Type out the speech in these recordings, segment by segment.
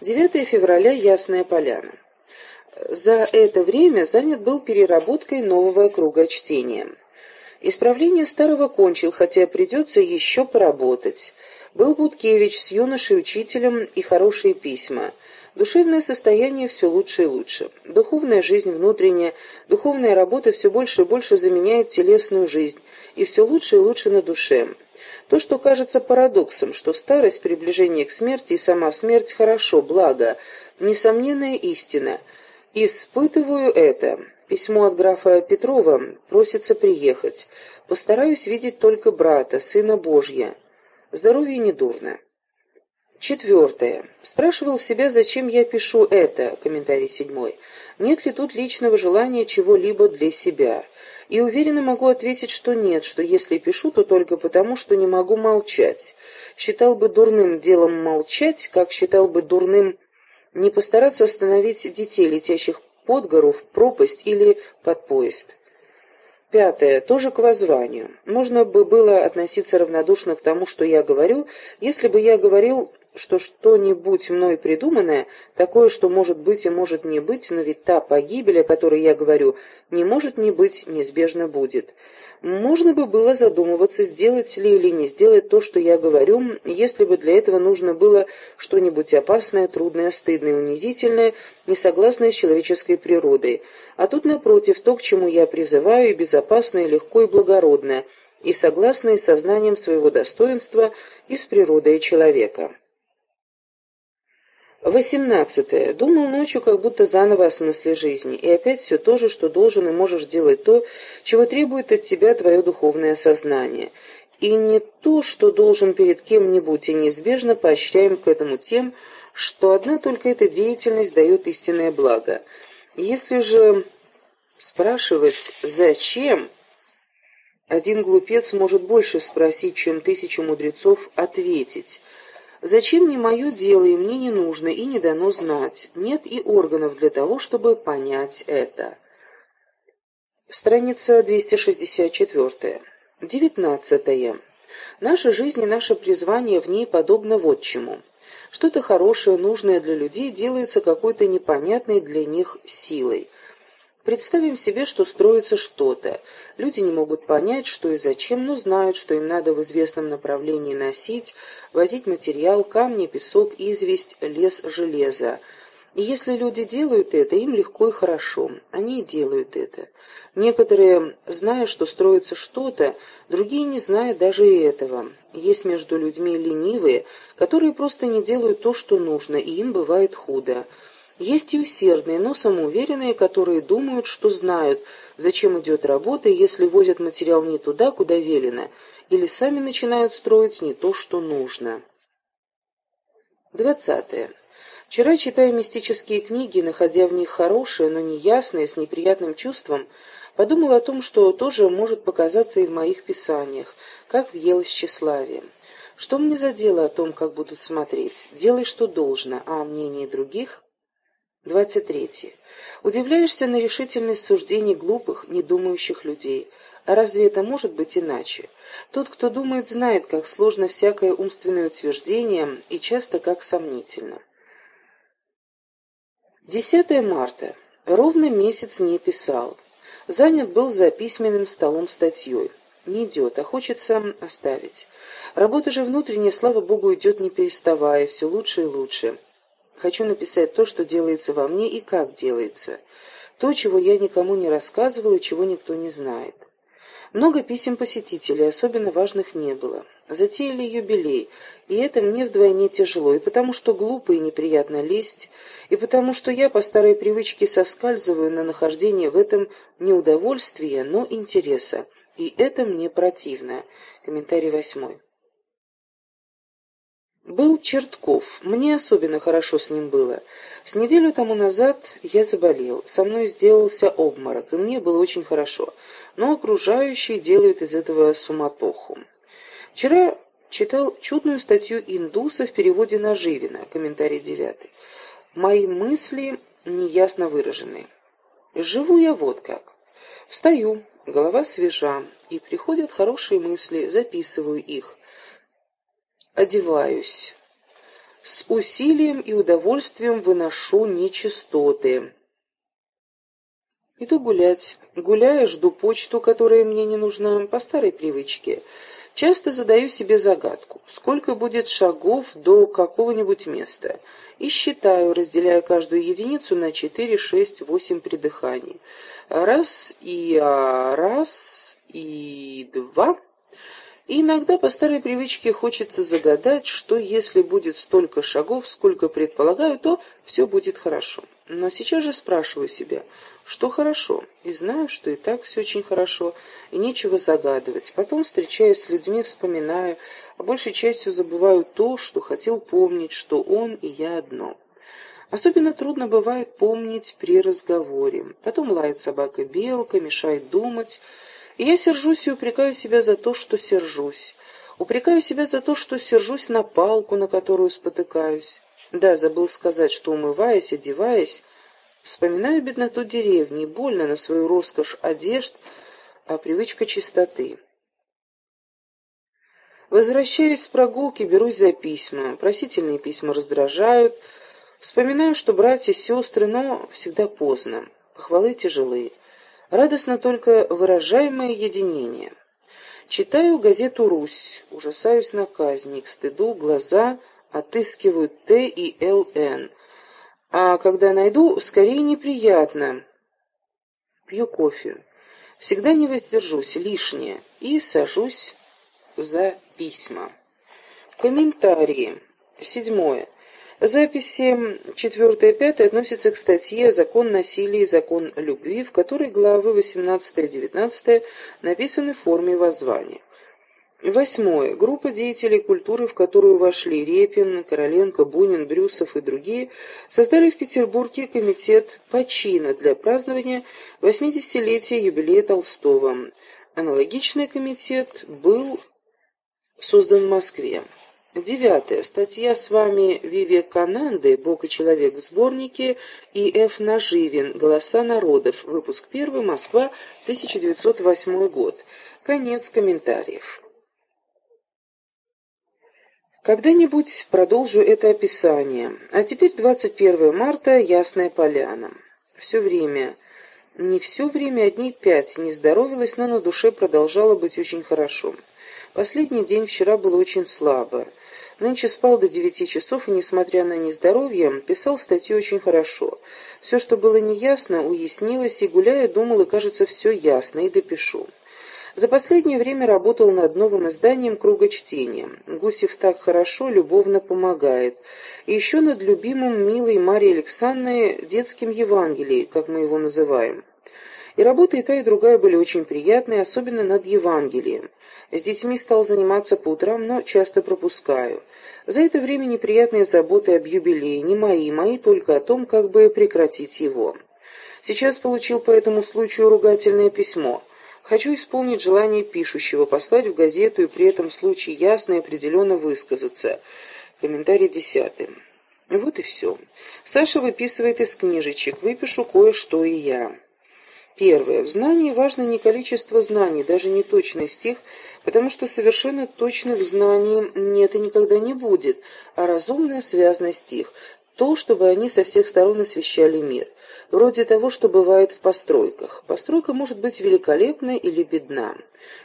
9 февраля, Ясная Поляна. За это время занят был переработкой нового круга чтения. Исправление старого кончил, хотя придется еще поработать. Был Будкевич с юношей-учителем и хорошие письма. Душевное состояние все лучше и лучше. Духовная жизнь внутренняя, духовная работа все больше и больше заменяет телесную жизнь, и все лучше и лучше на душе. То, что кажется парадоксом, что старость, приближение к смерти и сама смерть хорошо, благо, несомненная истина. Испытываю это. Письмо от графа Петрова просится приехать. Постараюсь видеть только брата, сына Божья. Здоровье недурно. Четвертое. Спрашивал себя, зачем я пишу это, комментарий седьмой. Нет ли тут личного желания чего-либо для себя? И уверенно могу ответить, что нет, что если пишу, то только потому, что не могу молчать. Считал бы дурным делом молчать, как считал бы дурным не постараться остановить детей, летящих под гору, в пропасть или под поезд. Пятое. Тоже к воззванию. Можно бы было относиться равнодушно к тому, что я говорю, если бы я говорил что что-нибудь мной придуманное, такое, что может быть и может не быть, но ведь та погибель, о которой я говорю, не может не быть, неизбежно будет. Можно бы было задумываться, сделать ли или не сделать то, что я говорю, если бы для этого нужно было что-нибудь опасное, трудное, стыдное, унизительное, несогласное с человеческой природой. А тут, напротив, то, к чему я призываю, и безопасное, легко и благородное, и согласное с сознанием своего достоинства и с природой человека. Восемнадцатое. Думал ночью, как будто заново о смысле жизни, и опять все то же, что должен и можешь делать то, чего требует от тебя твое духовное сознание. И не то, что должен перед кем-нибудь, и неизбежно поощряем к этому тем, что одна только эта деятельность дает истинное благо. Если же спрашивать «зачем?», один глупец может больше спросить, чем тысячу мудрецов ответить – Зачем не мое дело, и мне не нужно, и не дано знать. Нет и органов для того, чтобы понять это. Страница 264. 19. Наша жизнь и наше призвание в ней подобно вот чему. Что-то хорошее, нужное для людей делается какой-то непонятной для них силой – Представим себе, что строится что-то. Люди не могут понять, что и зачем, но знают, что им надо в известном направлении носить, возить материал, камни, песок, известь, лес, железо. И если люди делают это, им легко и хорошо. Они делают это. Некоторые, зная, что строится что-то, другие не знают даже и этого. Есть между людьми ленивые, которые просто не делают то, что нужно, и им бывает худо. Есть и усердные, но самоуверенные, которые думают, что знают, зачем идет работа, если возят материал не туда, куда велено, или сами начинают строить не то, что нужно. Двадцатое. Вчера, читая мистические книги, находя в них хорошее, но неясное, с неприятным чувством, подумал о том, что тоже может показаться и в моих писаниях, как в елось тщеславие. Что мне за дело о том, как будут смотреть? Делай, что должно, а о мнении других 23. Удивляешься на решительность суждений глупых, недумающих людей. А разве это может быть иначе? Тот, кто думает, знает, как сложно всякое умственное утверждение и часто как сомнительно. 10 марта. Ровно месяц не писал. Занят был за письменным столом статьей. Не идет, а хочется оставить. Работа же внутренняя, слава богу, идет не переставая, все лучше и лучше. Хочу написать то, что делается во мне и как делается. То, чего я никому не рассказывал и чего никто не знает. Много писем посетителей, особенно важных не было. Затеяли юбилей, и это мне вдвойне тяжело, и потому что глупо и неприятно лезть, и потому что я по старой привычке соскальзываю на нахождение в этом неудовольствия, но интереса, и это мне противно. Комментарий восьмой. Был Чертков. Мне особенно хорошо с ним было. С неделю тому назад я заболел. Со мной сделался обморок, и мне было очень хорошо. Но окружающие делают из этого суматоху. Вчера читал чудную статью Индуса в переводе на Живина, комментарий девятый. Мои мысли неясно выражены. Живу я вот как. Встаю, голова свежа, и приходят хорошие мысли, записываю их одеваюсь. С усилием и удовольствием выношу нечистоты. Иду гулять. Гуляя, жду почту, которая мне не нужна, по старой привычке. Часто задаю себе загадку, сколько будет шагов до какого-нибудь места, и считаю, разделяя каждую единицу на 4, 6, 8 придыханий. Раз и а, раз и два. И иногда по старой привычке хочется загадать, что если будет столько шагов, сколько предполагаю, то все будет хорошо. Но сейчас же спрашиваю себя, что хорошо, и знаю, что и так все очень хорошо, и нечего загадывать. Потом, встречаясь с людьми, вспоминаю, а большей частью забываю то, что хотел помнить, что он и я одно. Особенно трудно бывает помнить при разговоре. Потом лает собака-белка, мешает думать, и я сержусь и упрекаю себя за то, что сержусь. Упрекаю себя за то, что сержусь на палку, на которую спотыкаюсь. Да, забыл сказать, что, умываясь, одеваясь, Вспоминаю бедноту деревни, больно на свою роскошь одежд, а привычка чистоты. Возвращаясь с прогулки, берусь за письма. Просительные письма раздражают. Вспоминаю, что братья, сестры, но всегда поздно. Похвалы тяжелые. Радостно только выражаемое единение. Читаю газету «Русь», ужасаюсь на казни, к стыду глаза отыскивают Т и ЛН, а когда найду, скорее неприятно. Пью кофе. Всегда не воздержусь, лишнее, и сажусь за письма. Комментарии. Седьмое. Записи 4 и 5 относятся к статье «Закон насилия и закон любви», в которой главы 18 и 19 написаны в форме воззвания. Восьмое. Группа деятелей культуры, в которую вошли Репин, Короленко, Бунин, Брюсов и другие, создали в Петербурге комитет почина для празднования 80-летия юбилея Толстого. Аналогичный комитет был создан в Москве. Девятое. Статья с вами Вивекананды «Бог и человек» в сборнике и Ф. Наживин «Голоса народов». Выпуск первый. Москва. 1908 год. Конец комментариев. Когда-нибудь продолжу это описание. А теперь 21 марта, Ясная Поляна. Все время, не все время, а дней пять не здоровилась, но на душе продолжало быть очень хорошо. Последний день вчера было очень слабо. Нынче спал до девяти часов и, несмотря на нездоровье, писал статью очень хорошо. Все, что было неясно, уяснилось, и, гуляя, думал, и, кажется, все ясно, и допишу. За последнее время работал над новым изданием «Круга чтения». Гусев так хорошо, любовно помогает. И еще над любимым милой Марьей Александровной детским Евангелием, как мы его называем. И работа и та, и другая были очень приятные, особенно над Евангелием. С детьми стал заниматься по утрам, но часто пропускаю. За это время неприятные заботы об юбилее, не мои, мои только о том, как бы прекратить его. Сейчас получил по этому случаю ругательное письмо. Хочу исполнить желание пишущего, послать в газету и при этом случае ясно и определенно высказаться. Комментарий десятый. Вот и все. Саша выписывает из книжечек. Выпишу кое-что и я. Первое. В знании важно не количество знаний, даже не точность их, потому что совершенно точных знаний нет и никогда не будет, а разумная связность их, то, чтобы они со всех сторон освещали мир вроде того, что бывает в постройках. Постройка может быть великолепна или бедна.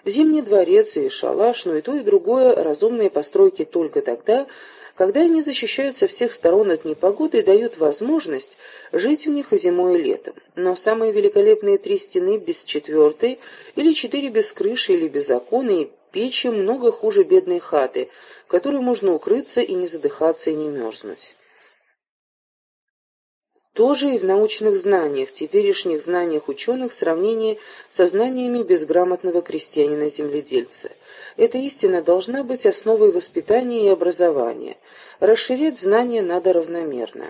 Зимний дворец и шалаш, но и то, и другое разумные постройки только тогда, когда они защищают со всех сторон от непогоды и дают возможность жить в них и зимой, и летом. Но самые великолепные три стены без четвертой, или четыре без крыши, или без окон, и печи много хуже бедной хаты, в которой можно укрыться и не задыхаться, и не мерзнуть. Тоже и в научных знаниях, теперешних знаниях ученых в сравнении со знаниями безграмотного крестьянина-земледельца. Эта истина должна быть основой воспитания и образования. Расширять знания надо равномерно.